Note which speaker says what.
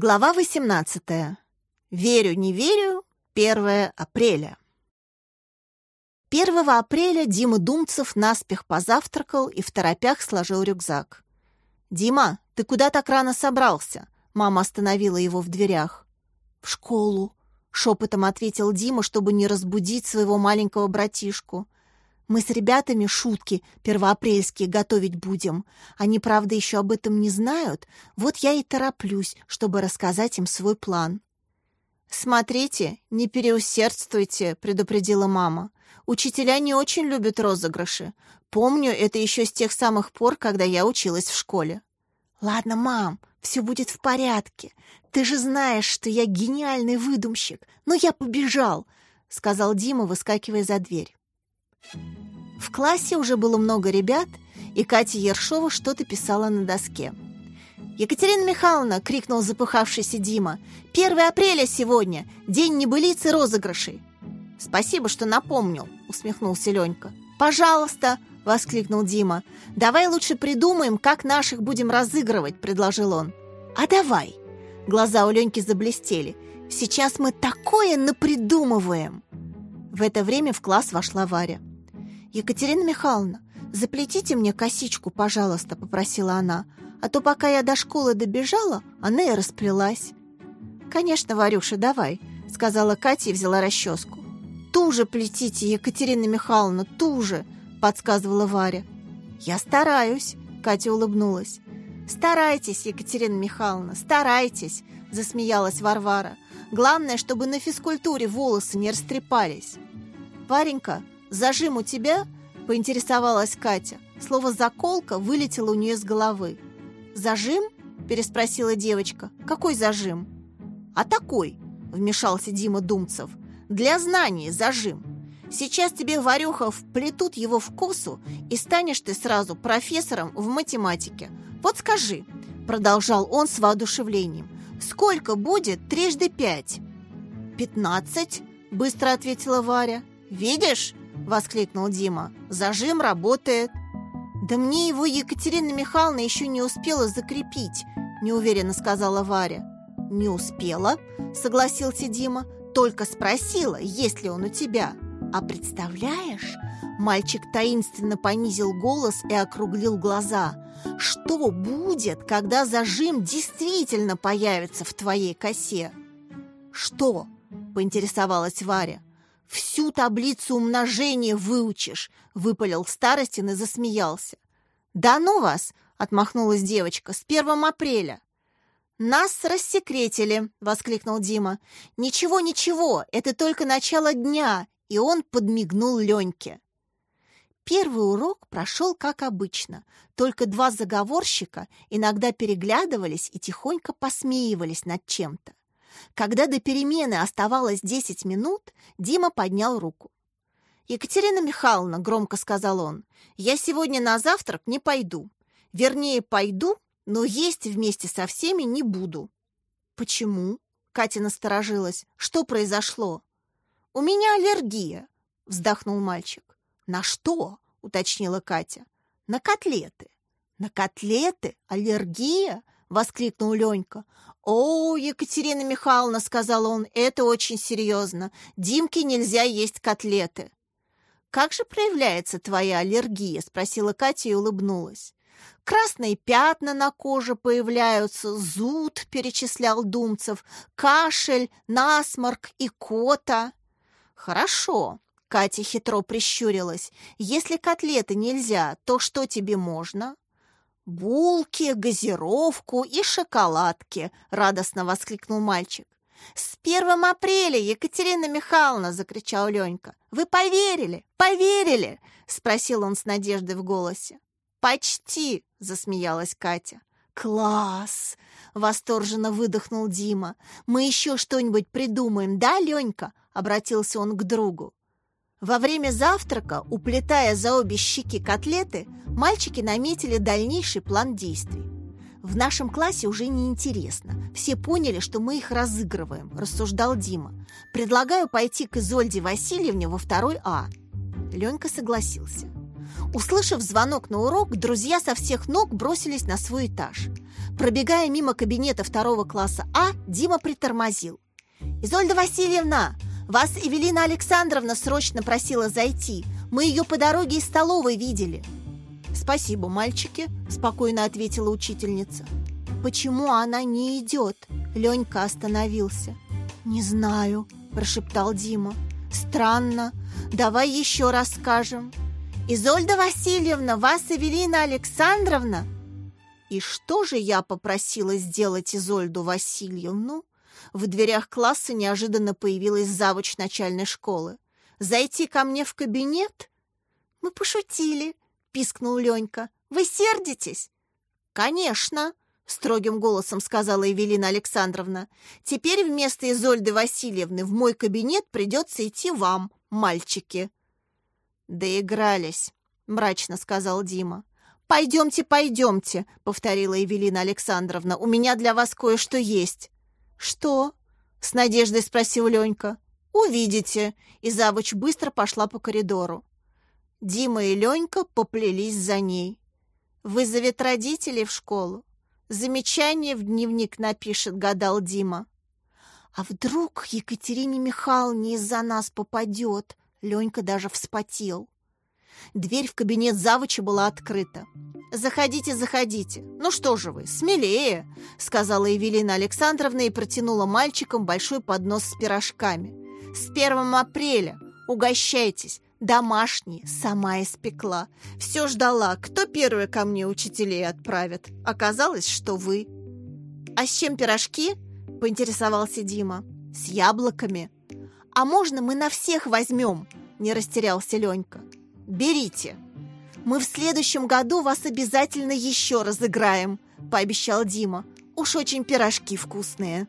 Speaker 1: Глава 18. Верю, не верю. 1 апреля. 1 апреля Дима Думцев наспех позавтракал и в торопях сложил рюкзак. «Дима, ты куда так рано собрался?» Мама остановила его в дверях. «В школу», — шепотом ответил Дима, чтобы не разбудить своего маленького братишку. Мы с ребятами шутки первоапрельские готовить будем. Они, правда, еще об этом не знают. Вот я и тороплюсь, чтобы рассказать им свой план. «Смотрите, не переусердствуйте», — предупредила мама. «Учителя не очень любят розыгрыши. Помню это еще с тех самых пор, когда я училась в школе». «Ладно, мам, все будет в порядке. Ты же знаешь, что я гениальный выдумщик. Но я побежал», — сказал Дима, выскакивая за дверь. В классе уже было много ребят, и Катя Ершова что-то писала на доске. «Екатерина Михайловна!» — крикнул запыхавшийся Дима. «1 апреля сегодня! День небылиц и розыгрышей!» «Спасибо, что напомнил!» — усмехнулся Ленька. «Пожалуйста!» — воскликнул Дима. «Давай лучше придумаем, как наших будем разыгрывать!» — предложил он. «А давай!» Глаза у Леньки заблестели. «Сейчас мы такое напридумываем!» В это время в класс вошла Варя. «Екатерина Михайловна, заплетите мне косичку, пожалуйста», — попросила она. «А то пока я до школы добежала, она и расплелась». «Конечно, Варюша, давай», — сказала Катя и взяла расческу. «Туже плетите, Екатерина Михайловна, туже», — подсказывала Варя. «Я стараюсь», — Катя улыбнулась. «Старайтесь, Екатерина Михайловна, старайтесь», — засмеялась Варвара. «Главное, чтобы на физкультуре волосы не растрепались». «Варенька, «Зажим у тебя?» – поинтересовалась Катя. Слово «заколка» вылетело у нее с головы. «Зажим?» – переспросила девочка. «Какой зажим?» «А такой!» – вмешался Дима Думцев. «Для знаний зажим. Сейчас тебе, Варюха, вплетут его в косу, и станешь ты сразу профессором в математике. Вот скажи!» – продолжал он с воодушевлением. «Сколько будет трижды пять?» «Пятнадцать», – быстро ответила Варя. «Видишь?» Воскликнул Дима. «Зажим работает». «Да мне его Екатерина Михайловна еще не успела закрепить», неуверенно сказала Варя. «Не успела», согласился Дима. «Только спросила, есть ли он у тебя». «А представляешь?» Мальчик таинственно понизил голос и округлил глаза. «Что будет, когда зажим действительно появится в твоей косе?» «Что?» – поинтересовалась Варя. «Всю таблицу умножения выучишь!» — выпалил Старостин и засмеялся. «Да ну вас!» — отмахнулась девочка. «С первым апреля!» «Нас рассекретили!» — воскликнул Дима. «Ничего, ничего, это только начало дня!» И он подмигнул Леньке. Первый урок прошел как обычно, только два заговорщика иногда переглядывались и тихонько посмеивались над чем-то. Когда до перемены оставалось 10 минут, Дима поднял руку. «Екатерина Михайловна», — громко сказал он, — «я сегодня на завтрак не пойду. Вернее, пойду, но есть вместе со всеми не буду». «Почему?» — Катя насторожилась. «Что произошло?» «У меня аллергия», — вздохнул мальчик. «На что?» — уточнила Катя. «На котлеты». «На котлеты? Аллергия?» — воскликнул Ленька. «О, Екатерина Михайловна», — сказал он, — «это очень серьезно. Димке нельзя есть котлеты». «Как же проявляется твоя аллергия?» — спросила Катя и улыбнулась. «Красные пятна на коже появляются, зуд», — перечислял Думцев, «кашель, насморк и кота». «Хорошо», — Катя хитро прищурилась. «Если котлеты нельзя, то что тебе можно?» «Булки, газировку и шоколадки!» — радостно воскликнул мальчик. «С первым апреля, Екатерина Михайловна!» — закричал Ленька. «Вы поверили? Поверили?» — спросил он с надеждой в голосе. «Почти!» — засмеялась Катя. «Класс!» — восторженно выдохнул Дима. «Мы еще что-нибудь придумаем, да, Ленька?» — обратился он к другу. Во время завтрака, уплетая за обе щеки котлеты, мальчики наметили дальнейший план действий. В нашем классе уже неинтересно. Все поняли, что мы их разыгрываем, рассуждал Дима. Предлагаю пойти к Изольде Васильевне во второй А. Ленька согласился. Услышав звонок на урок, друзья со всех ног бросились на свой этаж. Пробегая мимо кабинета второго класса А, Дима притормозил. «Изольда Васильевна, вас Эвелина Александровна срочно просила зайти. Мы ее по дороге из столовой видели». «Спасибо, мальчики», – спокойно ответила учительница. «Почему она не идет?» Ленька остановился. «Не знаю», – прошептал Дима. «Странно. Давай еще раз скажем». «Изольда Васильевна, вас Эвелина Александровна?» И что же я попросила сделать Изольду Васильевну? В дверях класса неожиданно появилась завуч начальной школы. «Зайти ко мне в кабинет?» «Мы пошутили», — пискнул Ленька. «Вы сердитесь?» «Конечно», — строгим голосом сказала Эвелина Александровна. «Теперь вместо Изольды Васильевны в мой кабинет придется идти вам, мальчики». «Доигрались», — мрачно сказал Дима. «Пойдемте, пойдемте», — повторила Евелина Александровна. «У меня для вас кое-что есть». «Что?» — с надеждой спросил Ленька. «Увидите». И завуч быстро пошла по коридору. Дима и Ленька поплелись за ней. «Вызовет родителей в школу. Замечание в дневник напишет», — гадал Дима. «А вдруг Екатерине Михайловне из-за нас попадет?» Ленька даже вспотел. Дверь в кабинет завуча была открыта. «Заходите, заходите. Ну что же вы, смелее!» сказала Евелина Александровна и протянула мальчикам большой поднос с пирожками. «С первым апреля! Угощайтесь! Домашние, сама испекла. Все ждала, кто первый ко мне учителей отправит. Оказалось, что вы». «А с чем пирожки?» – поинтересовался Дима. «С яблоками». «А можно мы на всех возьмем?» – не растерялся Ленька. «Берите. Мы в следующем году вас обязательно еще разыграем», – пообещал Дима. «Уж очень пирожки вкусные».